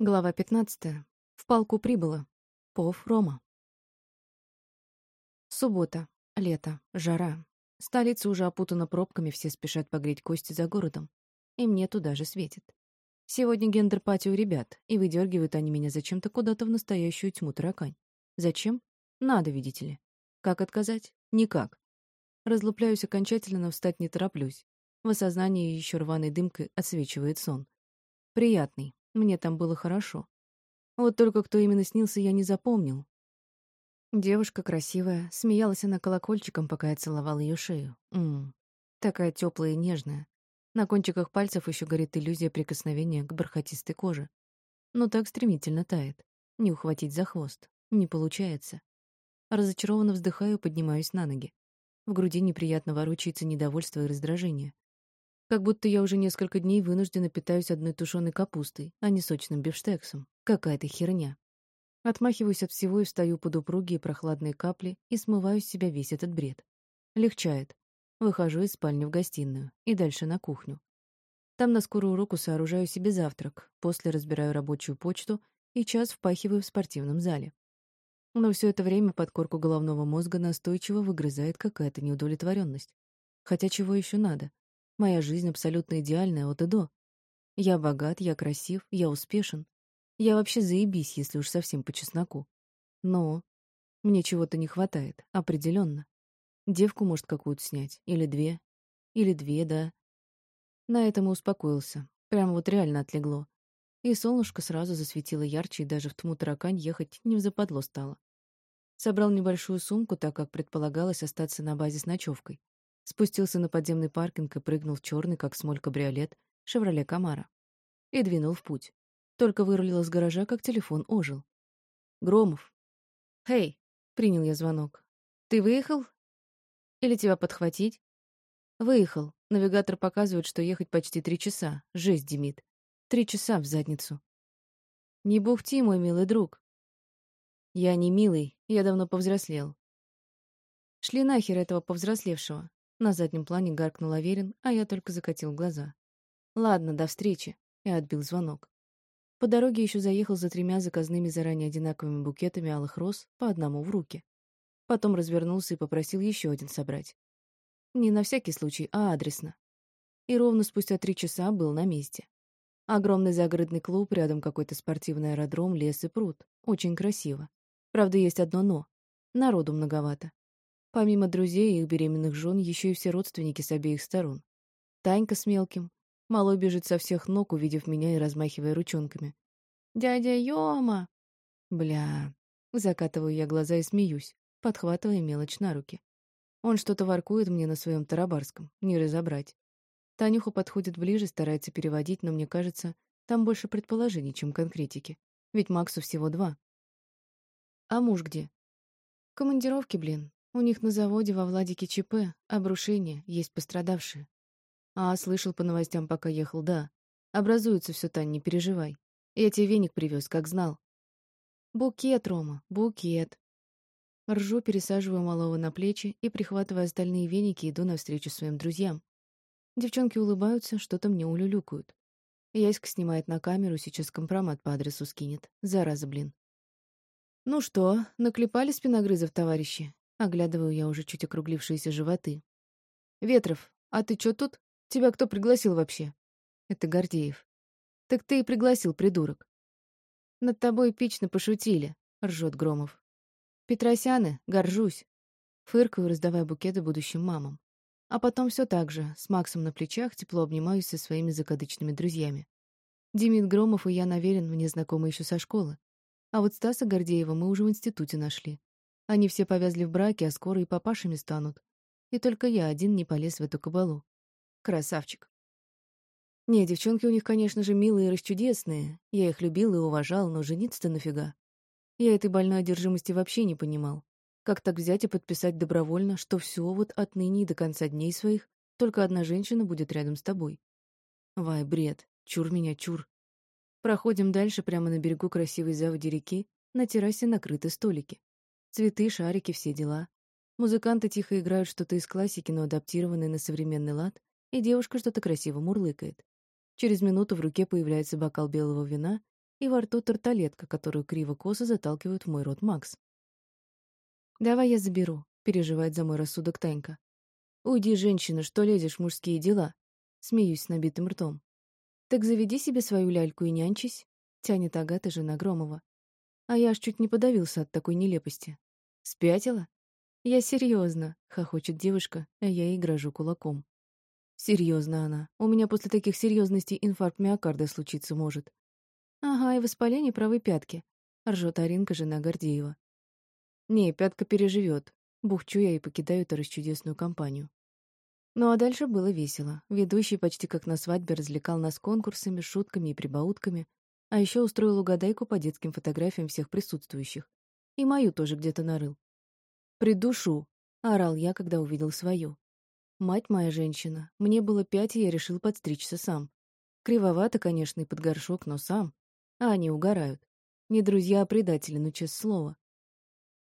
Глава 15. В палку прибыла. POV Рома. Суббота. Лето. Жара. Столица уже опутана пробками, все спешат погреть кости за городом. И мне туда же светит. Сегодня gender-party у ребят, и выдергивают они меня зачем-то куда-то в настоящую тьмутаракань. Зачем? Надо, видите ли. Как отказать? Никак. Разлупляюсь окончательно, но встать не тороплюсь. В осознании еще рваной дымкой отсвечивает сон. Приятный, мне там было хорошо. Вот только кто именно снился, я не запомнил. Девушка красивая, смеялась она колокольчиком, пока я целовал ее шею. Ммм, такая теплая и нежная. На кончиках пальцев еще горит иллюзия прикосновения к бархатистой коже. Но так стремительно тает. Не ухватить за хвост. Не получается. Разочарованно вздыхаю, поднимаюсь на ноги. В груди неприятно ворочается недовольство и раздражение. Как будто я уже несколько дней вынуждена питаюсь одной тушеной капустой, а не сочным бифштексом. Какая-то херня. Отмахиваюсь от всего и встаю под упругие прохладные капли и смываю с себя весь этот бред. Легчает. Выхожу из спальни в гостиную и дальше на кухню. Там на скорую руку сооружаю себе завтрак, после разбираю рабочую почту и час впахиваю в спортивном зале. Но все это время под корку головного мозга настойчиво выгрызает какая-то неудовлетворенность. Хотя чего еще надо? Моя жизнь абсолютно идеальная от и до. Я богат, я красив, я успешен. Я вообще заебись, если уж совсем по чесноку. Но мне чего-то не хватает, определенно. Девку, может, какую-то снять. Или две. Или две, да. На этом и успокоился. Прямо вот реально отлегло. И солнышко сразу засветило ярче, и даже в тьму таракань ехать не в западло стало. Собрал небольшую сумку, так как предполагалось остаться на базе с ночевкой спустился на подземный паркинг и прыгнул в черный, как смоль кабриолет, «Шевроле Камара». И двинул в путь. Только вырулил из гаража, как телефон ожил. «Громов». «Хей», — принял я звонок. «Ты выехал? Или тебя подхватить?» «Выехал. Навигатор показывает, что ехать почти три часа. Жесть, Демид. Три часа в задницу». «Не бухти, мой милый друг». «Я не милый. Я давно повзрослел». «Шли нахер этого повзрослевшего. На заднем плане гаркнул Аверин, а я только закатил глаза. «Ладно, до встречи», — и отбил звонок. По дороге еще заехал за тремя заказными заранее одинаковыми букетами алых роз, по одному в руки. Потом развернулся и попросил еще один собрать. Не на всякий случай, а адресно. И ровно спустя три часа был на месте. Огромный загородный клуб, рядом какой-то спортивный аэродром, лес и пруд. Очень красиво. Правда, есть одно «но». Народу многовато. Помимо друзей и их беременных жен, еще и все родственники с обеих сторон. Танька с мелким. Малой бежит со всех ног, увидев меня и размахивая ручонками. «Дядя Йома!» «Бля...» Закатываю я глаза и смеюсь, подхватывая мелочь на руки. Он что-то воркует мне на своем тарабарском, не разобрать. Танюха подходит ближе, старается переводить, но мне кажется, там больше предположений, чем конкретики. Ведь Максу всего два. А муж где? В командировке, блин. У них на заводе во Владике ЧП, обрушение, есть пострадавшие. А, слышал по новостям, пока ехал, да. Образуется все, Тань, не переживай. Я тебе веник привез, как знал. Букет, Рома, букет. Ржу, пересаживаю малого на плечи и, прихватывая остальные веники, иду навстречу своим друзьям. Девчонки улыбаются, что-то мне улюлюкают. Яська снимает на камеру, сейчас компромат по адресу скинет. Зараза, блин. «Ну что, наклепали спиногрызов, товарищи?» Оглядываю я уже чуть округлившиеся животы. «Ветров, а ты чё тут? Тебя кто пригласил вообще?» Это Гордеев. «Так ты и пригласил, придурок». «Над тобой эпично пошутили», — ржет Громов. «Петросяны, горжусь». Фыркаю, раздавая букеты будущим мамам. А потом все так же, с Максом на плечах, тепло обнимаюсь со своими закадычными друзьями. Демид Громов и я, наверен, мне знакомы еще со школы. А вот Стаса Гордеева мы уже в институте нашли. Они все повязли в браке, а скоро и папашами станут. И только я один не полез в эту кабалу. Красавчик. Не, девчонки у них, конечно же, милые и расчудесные. Я их любил и уважал, но жениться-то нафига? Я этой больной одержимости вообще не понимал. Как так взять и подписать добровольно, что все вот отныне и до конца дней своих только одна женщина будет рядом с тобой? Вай, бред. Чур меня, чур. Проходим дальше прямо на берегу красивой заводи реки, на террасе накрыты столики. Цветы, шарики, все дела. Музыканты тихо играют что-то из классики, но адаптированное на современный лад, и девушка что-то красиво мурлыкает. Через минуту в руке появляется бокал белого вина, и во рту тарталетка, которую криво-косо заталкивают в мой рот Макс. «Давай я заберу», — переживает за мой рассудок Танька. «Уйди, женщина, что лезешь в мужские дела?» Смеюсь с набитым ртом. «Так заведи себе свою ляльку и нянчись», — тянет Агата, жена Громова. А я аж чуть не подавился от такой нелепости. «Спятила?» «Я серьезно», — хохочет девушка, а я ей грожу кулаком. Серьезно она. У меня после таких серьезностей инфаркт миокарда случиться может. Ага, и воспаление правой пятки. Ржет Аринка, жена Гордеева. Не, пятка переживет. Бухчу я и покидаю эту расчудесную компанию. Ну а дальше было весело. Ведущий почти как на свадьбе развлекал нас конкурсами, шутками и прибаутками, а еще устроил угадайку по детским фотографиям всех присутствующих. И мою тоже где-то нарыл. «Придушу!» — орал я, когда увидел свою. Мать моя женщина. Мне было пять, и я решил подстричься сам. Кривовато, конечно, и под горшок, но сам. А они угорают. Не друзья, а предатели, ну, честное слово.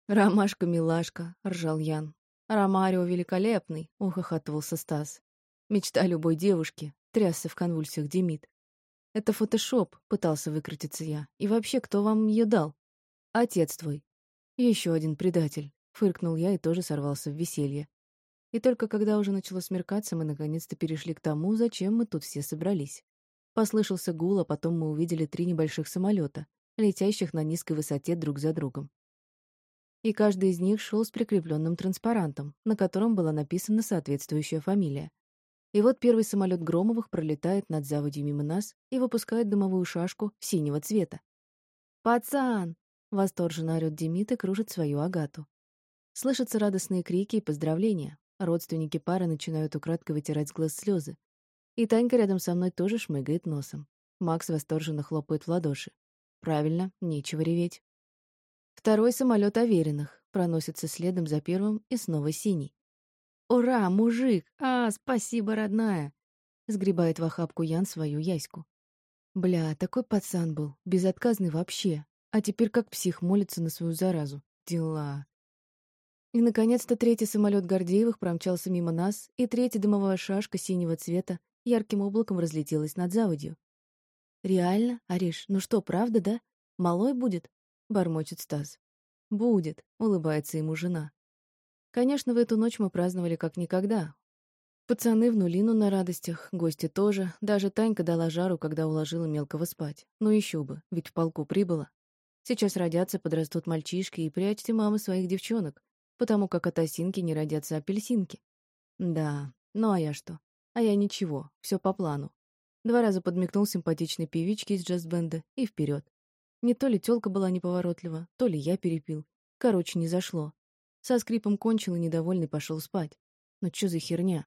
«Ромашка-милашка», — ржал Ян. «Ромарио великолепный», — ухохотывался Стас. «Мечта любой девушки», — трясся в конвульсиях Демид. «Это фотошоп», — пытался выкрутиться я. «И вообще, кто вам ее дал?» «Отец твой». «Еще один предатель», — фыркнул я и тоже сорвался в веселье. И только когда уже начало смеркаться, мы наконец-то перешли к тому, зачем мы тут все собрались. Послышался гул, а потом мы увидели три небольших самолета, летящих на низкой высоте друг за другом. И каждый из них шел с прикрепленным транспарантом, на котором была написана соответствующая фамилия. И вот первый самолет Громовых пролетает над заводью мимо нас и выпускает дымовую шашку синего цвета. «Пацан!» — восторженно орёт Демид и кружит свою агату. Слышатся радостные крики и поздравления. Родственники пары начинают украдкой вытирать с глаз слезы. И Танька рядом со мной тоже шмыгает носом. Макс восторженно хлопает в ладоши. Правильно, нечего реветь. Второй самолет Авериных проносится следом за первым и снова синий. «Ура, мужик! А, спасибо, родная!» Сгребает в охапку Ян свою яську. Бля, такой пацан был, безотказный вообще. А теперь как псих молится на свою заразу. Дела. И, наконец-то, третий самолет Гордеевых промчался мимо нас, и третья дымовая шашка синего цвета ярким облаком разлетелась над заводью. «Реально, Ариш, ну что, правда, да? Малой будет?» — бормочет Стас. «Будет», — улыбается ему жена. Конечно, в эту ночь мы праздновали как никогда. Пацаны в нулину на радостях, гости тоже, даже Танька дала жару, когда уложила мелкого спать. Ну еще бы, ведь в полку прибыла. Сейчас родятся, подрастут мальчишки, и прячьте мамы своих девчонок, потому как от осинки не родятся апельсинки. Да, ну а я что? А я ничего, все по плану. Два раза подмигнул симпатичной певичке из джаз-бенда и вперед. Не то ли тёлка была неповоротлива, то ли я перепил. Короче, не зашло. Со скрипом кончил и недовольный пошел спать. Но ну что за херня?